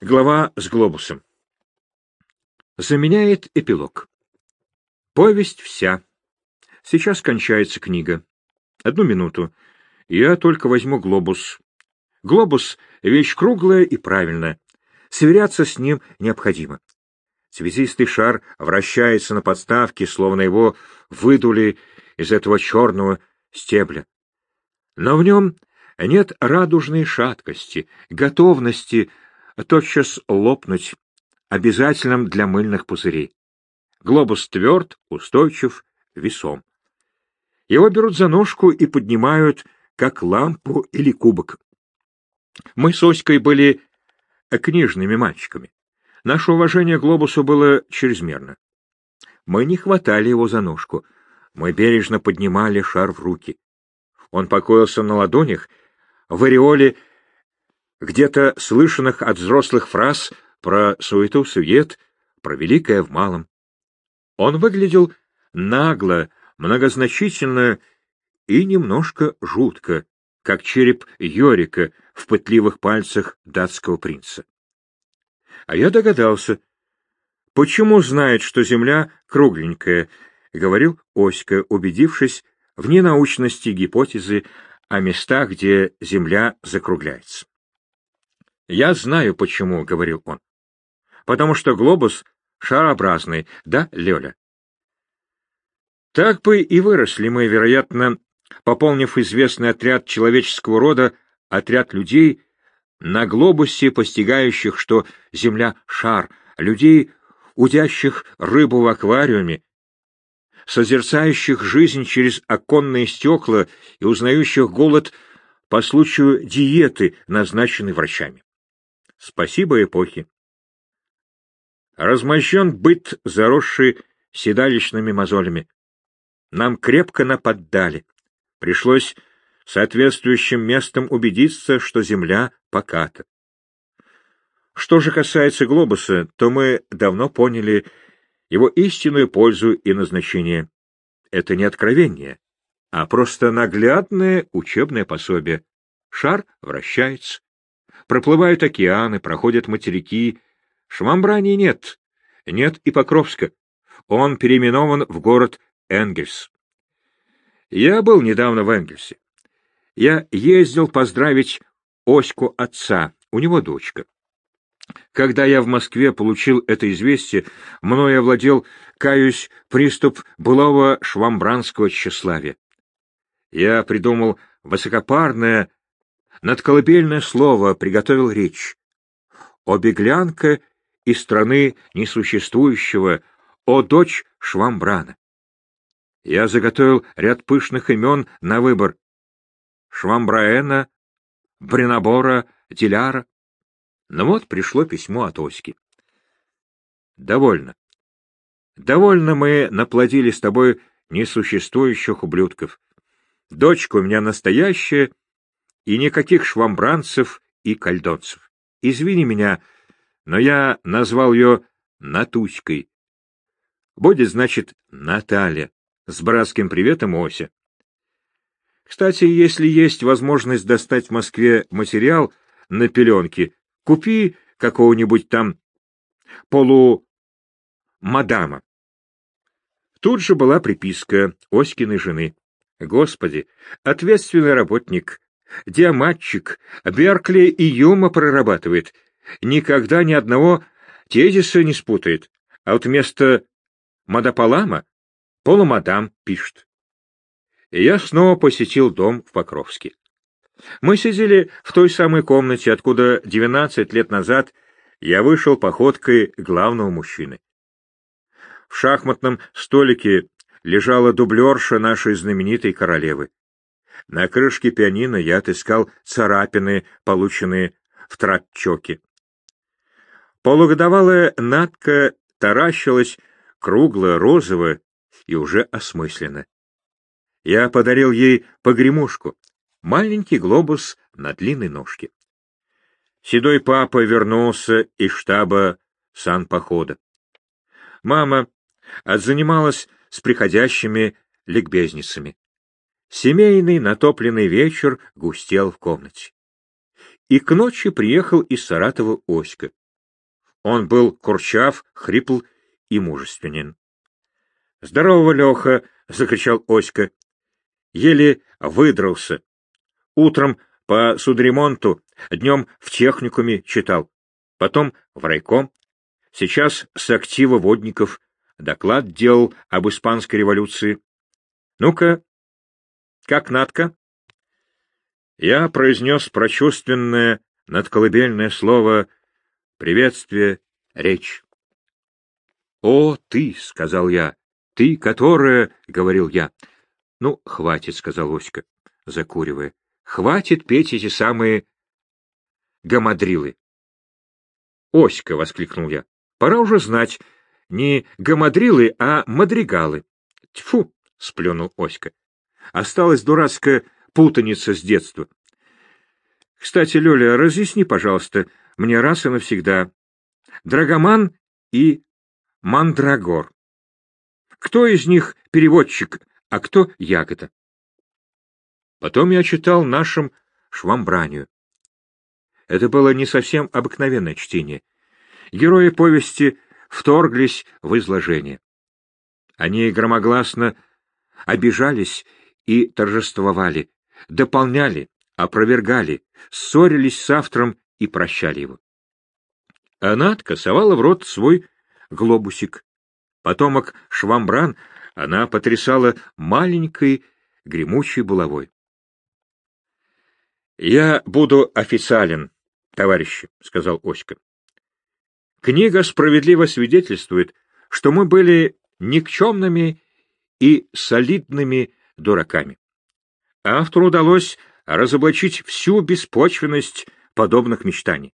Глава с глобусом. Заменяет эпилог. Повесть вся. Сейчас кончается книга. Одну минуту. Я только возьму глобус. Глобус — вещь круглая и правильная. Сверяться с ним необходимо. Цветистый шар вращается на подставке, словно его выдули из этого черного стебля. Но в нем нет радужной шаткости, готовности тотчас лопнуть, обязательным для мыльных пузырей. Глобус тверд, устойчив, весом. Его берут за ножку и поднимают, как лампу или кубок. Мы с Оськой были книжными мальчиками. Наше уважение глобусу было чрезмерно. Мы не хватали его за ножку. Мы бережно поднимали шар в руки. Он покоился на ладонях, в ореоле где-то слышанных от взрослых фраз про суету-сует, про великое в малом. Он выглядел нагло, многозначительно и немножко жутко, как череп Йорика в пытливых пальцах датского принца. А я догадался, почему знает, что Земля кругленькая, — говорил Оська, убедившись в ненаучности гипотезы о местах, где Земля закругляется. «Я знаю, почему», — говорил он. «Потому что глобус шарообразный, да, Лёля?» Так бы и выросли мы, вероятно, пополнив известный отряд человеческого рода, отряд людей, на глобусе, постигающих, что Земля — шар, людей, удящих рыбу в аквариуме, созерцающих жизнь через оконные стекла и узнающих голод по случаю диеты, назначенной врачами. Спасибо эпохе. Размощен быт, заросший седалищными мозолями. Нам крепко наподдали. Пришлось соответствующим местом убедиться, что земля поката. Что же касается глобуса, то мы давно поняли его истинную пользу и назначение. Это не откровение, а просто наглядное учебное пособие. Шар вращается. Проплывают океаны, проходят материки. Швамбрани нет. Нет и Покровска. Он переименован в город Энгельс. Я был недавно в Энгельсе. Я ездил поздравить Оську отца, у него дочка. Когда я в Москве получил это известие, мною овладел, каюсь, приступ былого швамбранского тщеславия. Я придумал высокопарное, надколыбельное слово приготовил речь. О беглянка из страны несуществующего, о дочь Швамбрана. Я заготовил ряд пышных имен на выбор. Швамбраэна, Бринабора, Диляра. Но ну вот пришло письмо от Оськи. Довольно. Довольно мы наплодили с тобой несуществующих ублюдков. Дочка у меня настоящая, и никаких швамбранцев и кальдонцев. Извини меня, но я назвал ее Натуськой. Будет, значит, Наталья. С братским приветом, Ося. Кстати, если есть возможность достать в Москве материал на пеленки, купи какого-нибудь там полу мадама. Тут же была приписка Оськиной жены. Господи, ответственный работник, Диаматчик, Беркли и Юма прорабатывает. Никогда ни одного тезиса не спутает. А вот вместо Мадапалама полумадам пишет. Я снова посетил дом в Покровске. Мы сидели в той самой комнате, откуда двенадцать лет назад я вышел походкой главного мужчины. В шахматном столике лежала дублерша нашей знаменитой королевы. На крышке пианино я отыскал царапины, полученные в трапчоке. Полугодовалая Натка таращилась, круглая, розовая и уже осмысленно. Я подарил ей погремушку, маленький глобус на длинной ножке. Седой папа вернулся из штаба санпохода. Мама отзанималась с приходящими ликбезницами. Семейный натопленный вечер густел в комнате. И к ночи приехал из Саратова Оська. Он был курчав, хрипл и мужественен. — Здорово, Леха! — закричал Оська. Еле выдрался. Утром по судремонту, днем в техникуме читал, потом в райком. Сейчас с актива водников доклад делал об испанской революции. Ну-ка, как Натка? Я произнес прочувственное надколыбельное слово «приветствие, речь». «О, ты!» — сказал я. «Ты, которая...» — говорил я. «Ну, хватит», — сказал Оська, закуривая. «Хватит петь эти самые гамадрилы». «Оська!» — воскликнул я. «Пора уже знать, не гамадрилы, а мадригалы». «Тьфу!» — сплюнул Оська. «Осталась дурацкая путаница с детства. Кстати, Лёля, разъясни, пожалуйста, мне раз и навсегда. Драгоман и Мандрагор. Кто из них переводчик, а кто ягода? Потом я читал нашим швамбранию. Это было не совсем обыкновенное чтение. Герои повести вторглись в изложение. Они громогласно обижались и торжествовали, дополняли, опровергали, ссорились с автором и прощали его. А Надка совала в рот свой глобусик. Потомок Швамбран она потрясала маленькой гремучей булавой. — Я буду официален, товарищи, — сказал Оська. Книга справедливо свидетельствует, что мы были никчемными и солидными дураками. Автору удалось разоблачить всю беспочвенность подобных мечтаний.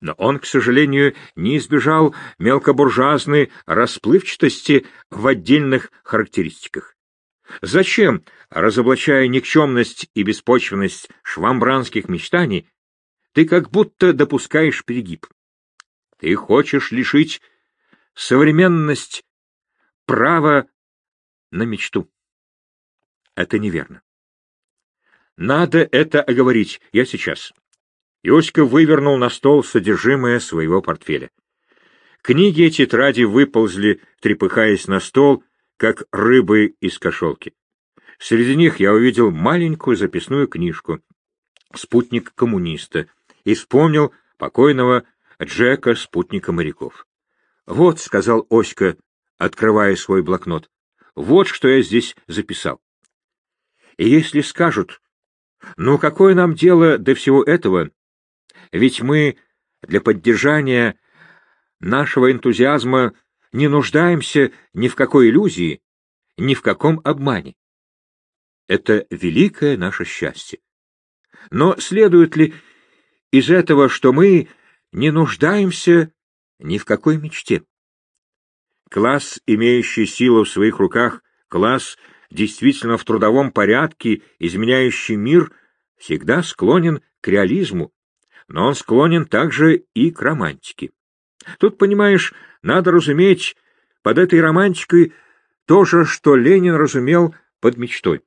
Но он, к сожалению, не избежал мелкобуржуазной расплывчатости в отдельных характеристиках. Зачем, разоблачая никчемность и беспочвенность швамбранских мечтаний, ты как будто допускаешь перегиб? Ты хочешь лишить современность права на мечту. Это неверно. Надо это оговорить. Я сейчас. Иоська вывернул на стол содержимое своего портфеля. Книги и тетради выползли, трепыхаясь на стол, как рыбы из кошелки. Среди них я увидел маленькую записную книжку «Спутник коммуниста» и вспомнил покойного Джека, спутника моряков. «Вот», — сказал Оська, открывая свой блокнот, — «вот что я здесь записал». И если скажут, ну какое нам дело до всего этого, ведь мы для поддержания нашего энтузиазма не нуждаемся ни в какой иллюзии, ни в каком обмане. Это великое наше счастье. Но следует ли из этого, что мы не нуждаемся ни в какой мечте? Класс, имеющий силу в своих руках, класс, действительно в трудовом порядке, изменяющий мир, всегда склонен к реализму, но он склонен также и к романтике. Тут, понимаешь, надо разуметь под этой романтикой то же, что Ленин разумел под мечтой.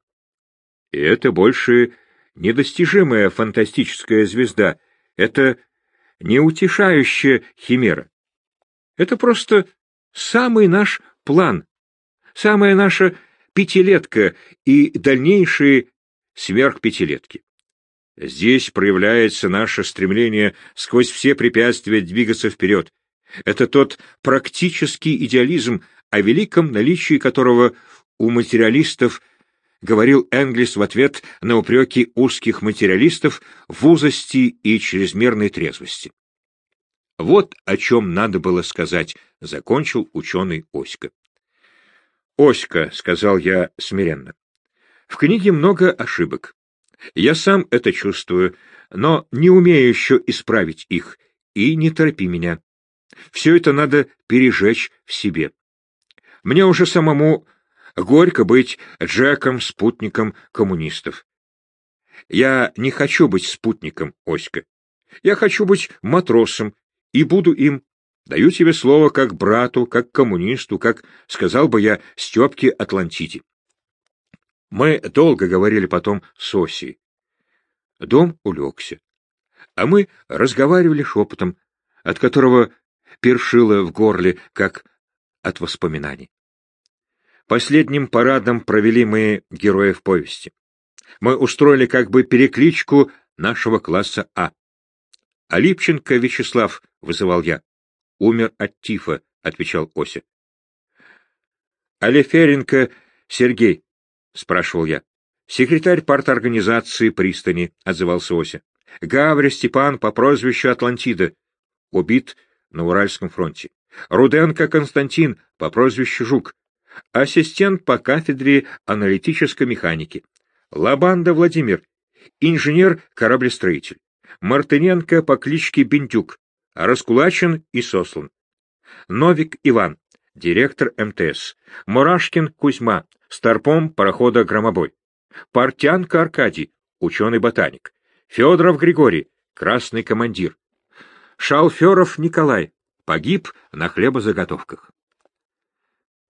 И это больше недостижимая фантастическая звезда, это неутешающая химера. Это просто самый наш план, самая наша пятилетка и дальнейшие сверхпятилетки. Здесь проявляется наше стремление сквозь все препятствия двигаться вперед. Это тот практический идеализм, о великом наличии которого у материалистов говорил Энгельс в ответ на упреки узких материалистов в узости и чрезмерной трезвости. Вот о чем надо было сказать, — закончил ученый Оська. — Оська, — сказал я смиренно, — в книге много ошибок. Я сам это чувствую, но не умею еще исправить их, и не торопи меня. Все это надо пережечь в себе. Мне уже самому горько быть Джеком, спутником коммунистов. Я не хочу быть спутником, Оська. Я хочу быть матросом, и буду им. Даю тебе слово как брату, как коммунисту, как, сказал бы я, Степке Атлантиде. Мы долго говорили потом с Осией. Дом улегся, а мы разговаривали шепотом, от которого першило в горле, как от воспоминаний. Последним парадом провели мы героев повести. Мы устроили как бы перекличку нашего класса А. А Липченко Вячеслав, — вызывал я. Умер от тифа, — отвечал Ося. А Леференко Сергей, — спрашивал я. Секретарь парторганизации пристани, — отзывался Ося. Гавря Степан по прозвищу Атлантида, убит на Уральском фронте. Руденко Константин по прозвищу Жук, ассистент по кафедре аналитической механики. Лабанда Владимир, инженер-кораблестроитель. Мартыненко по кличке Бентюк, раскулачен и сослан. Новик Иван, директор МТС. Мурашкин Кузьма, старпом парохода «Громобой». Портянко Аркадий, ученый-ботаник. Федоров Григорий, красный командир. Шалферов Николай, погиб на хлебозаготовках.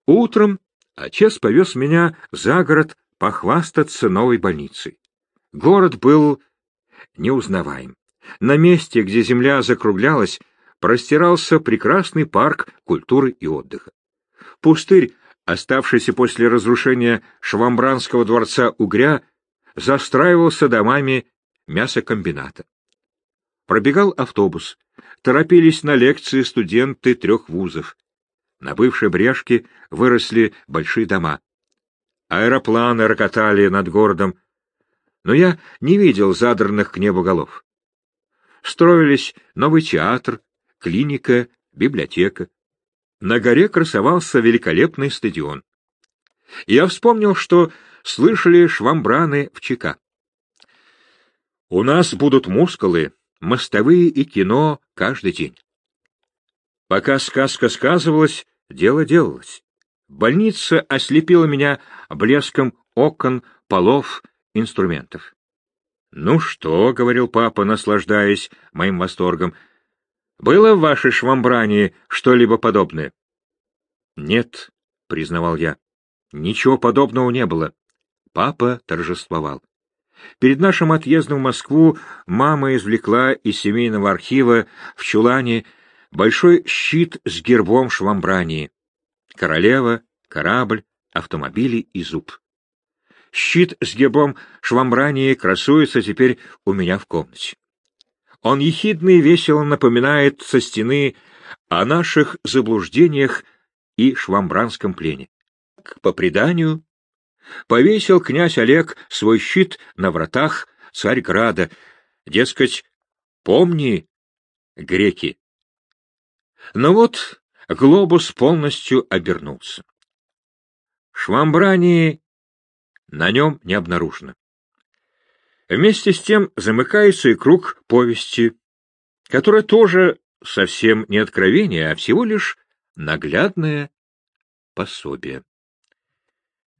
Утром отец повез меня за город похвастаться новой больницей. Город был неузнаваем. На месте, где земля закруглялась, простирался прекрасный парк культуры и отдыха. Пустырь, оставшийся после разрушения Швамбранского дворца Угря, застраивался домами мясокомбината. Пробегал автобус, торопились на лекции студенты трех вузов. На бывшей брешке выросли большие дома. Аэропланы рокотали над городом, но я не видел задранных к небу голов. Строились новый театр, клиника, библиотека. На горе красовался великолепный стадион. Я вспомнил, что слышали швамбраны в ЧК. У нас будут мускулы, мостовые и кино каждый день. Пока сказка сказывалась, дело делалось. Больница ослепила меня блеском окон, полов, инструментов. — Ну что, — говорил папа, наслаждаясь моим восторгом, — было в вашей швамбране что-либо подобное? — Нет, — признавал я, — ничего подобного не было. Папа торжествовал. Перед нашим отъездом в Москву мама извлекла из семейного архива в чулане большой щит с гербом Швамбрании. Королева, корабль, автомобили и зуб. Щит с гербом Швамбрании красуется теперь у меня в комнате. Он ехидно и весело напоминает со стены о наших заблуждениях и швамбранском плене. По преданию, повесил князь Олег свой щит на вратах Царьграда, дескать, помни, греки. Но вот глобус полностью обернулся. Швамбрани на нем не обнаружено. Вместе с тем замыкается и круг повести, которая тоже совсем не откровение, а всего лишь наглядное пособие.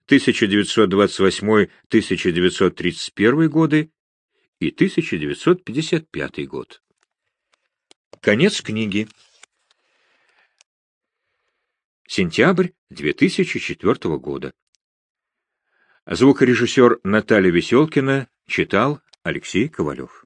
1928-1931 годы и 1955 год. Конец книги. Сентябрь 2004 года. Звукорежиссер Наталья Веселкина читал Алексей Ковалев.